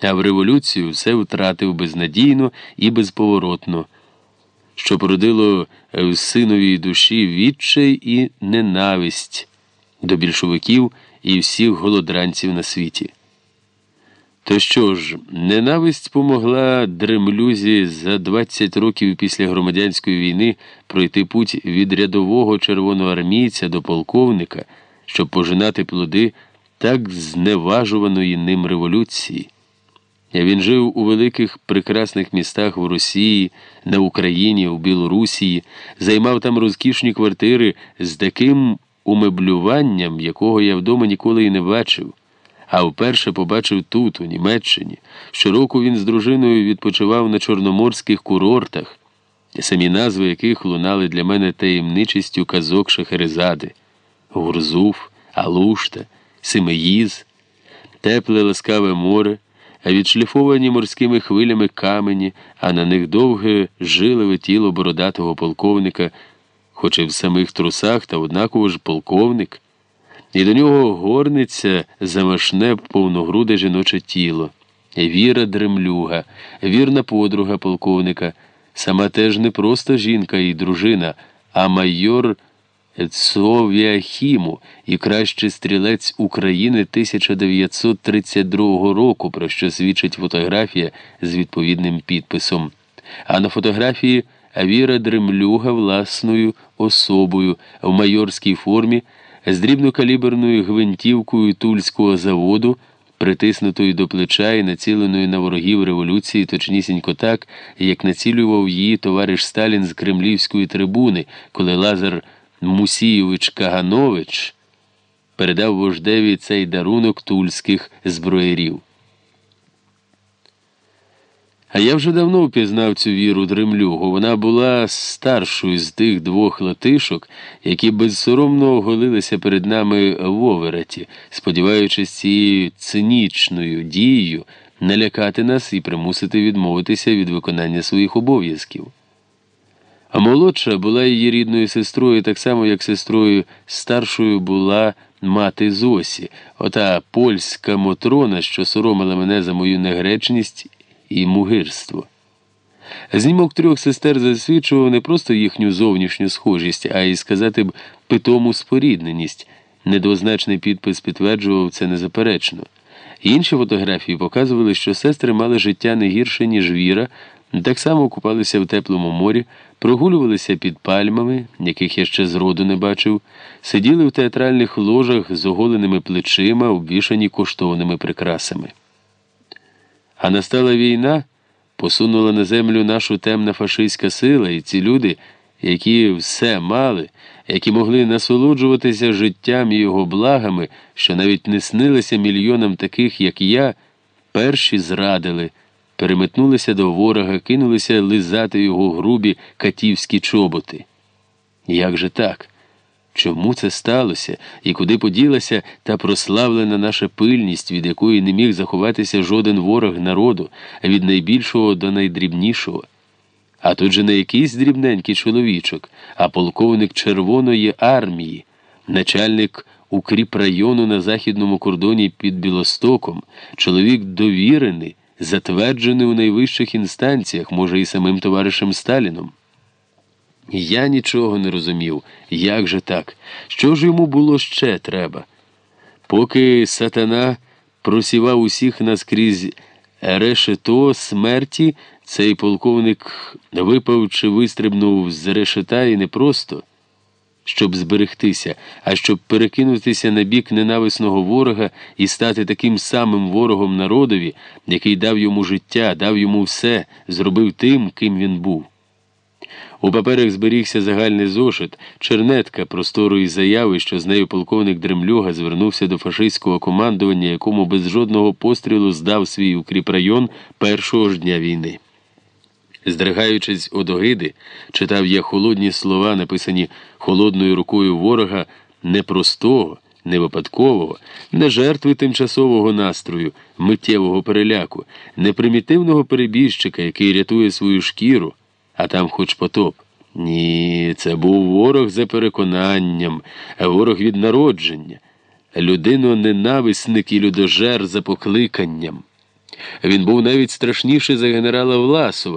а в революцію все втратив безнадійно і безповоротно, що породило в синовій душі відчай і ненависть до більшовиків і всіх голодранців на світі. То що ж, ненависть помогла дремлюзі за 20 років після громадянської війни пройти путь від рядового червоноармійця до полковника, щоб пожинати плоди так зневажуваної ним революції. Він жив у великих прекрасних містах в Росії, на Україні, у Білорусії, займав там розкішні квартири з таким умеблюванням, якого я вдома ніколи і не бачив. А вперше побачив тут, у Німеччині. Щороку він з дружиною відпочивав на чорноморських курортах, самі назви яких лунали для мене таємничістю казок Шахерезади, Гурзуф, Алушта, Симеїз, тепле ласкаве море, відшліфовані морськими хвилями камені, а на них довге жилеве тіло бородатого полковника, хоч і в самих трусах, та однаково ж полковник і до нього горниться замашне повногруде жіноче тіло. Віра дремлюга, вірна подруга полковника, сама теж не просто жінка і дружина, а майор Цовіахіму і кращий стрілець України 1932 року, про що свідчить фотографія з відповідним підписом. А на фотографії Віра Дремлюга власною особою в майорській формі з дрібнокаліберною гвинтівкою тульського заводу, притиснутою до плеча і націленою на ворогів революції, точнісінько так, як націлював її товариш Сталін з кремлівської трибуни, коли Лазар Мусійович Каганович передав вождеві цей дарунок тульських зброєрів. А я вже давно впізнав цю віру дремлюгу. Вона була старшою з тих двох латишок, які безсоромно оголилися перед нами в Овереті, сподіваючись цією цинічною дією налякати нас і примусити відмовитися від виконання своїх обов'язків. Молодша була її рідною сестрою, так само, як сестрою старшою була мати Зосі, ота польська мотрона, що соромила мене за мою негречність і мугирство. Знімок трьох сестер засвідчував не просто їхню зовнішню схожість, а й сказати б питому спорідненість. Недозначний підпис підтверджував це незаперечно. Інші фотографії показували, що сестри мали життя не гірше, ніж віра, так само купалися в теплому морі, прогулювалися під пальмами, яких я ще зроду не бачив, сиділи в театральних ложах з оголеними плечима, обвішані коштовними прикрасами. А настала війна, посунула на землю нашу темна фашистська сила, і ці люди, які все мали, які могли насолоджуватися життям і його благами, що навіть не снилися мільйонам таких, як я, перші зрадили, переметнулися до ворога, кинулися лизати його грубі катівські чоботи. Як же так? Чому це сталося і куди поділася та прославлена наша пильність, від якої не міг заховатися жоден ворог народу, від найбільшого до найдрібнішого? А тут же не якийсь дрібненький чоловічок, а полковник Червоної армії, начальник укріпрайону на західному кордоні під Білостоком, чоловік довірений, затверджений у найвищих інстанціях, може, і самим товаришем Сталіном. Я нічого не розумів, як же так? Що ж йому було ще треба? Поки сатана просівав усіх наскрізь решето смерті, цей полковник випав чи вистрибнув з решета і не просто, щоб зберегтися, а щоб перекинутися на бік ненависного ворога і стати таким самим ворогом народові, який дав йому життя, дав йому все, зробив тим, ким він був. У паперах зберігся загальний зошит, чернетка просторої заяви, що з нею полковник Дремлюга звернувся до фашистського командування, якому без жодного пострілу здав свій укріпрайон першого ж дня війни. Здригаючись од огиди, читав я холодні слова, написані холодною рукою ворога непростого, не випадкового, не жертви тимчасового настрою, миттєвого переляку, не примітивного перебіжчика, який рятує свою шкіру а там хоч потоп. Ні, це був ворог за переконанням, ворог від народження, людино ненависник і людожер за покликанням. Він був навіть страшніший за генерала Власова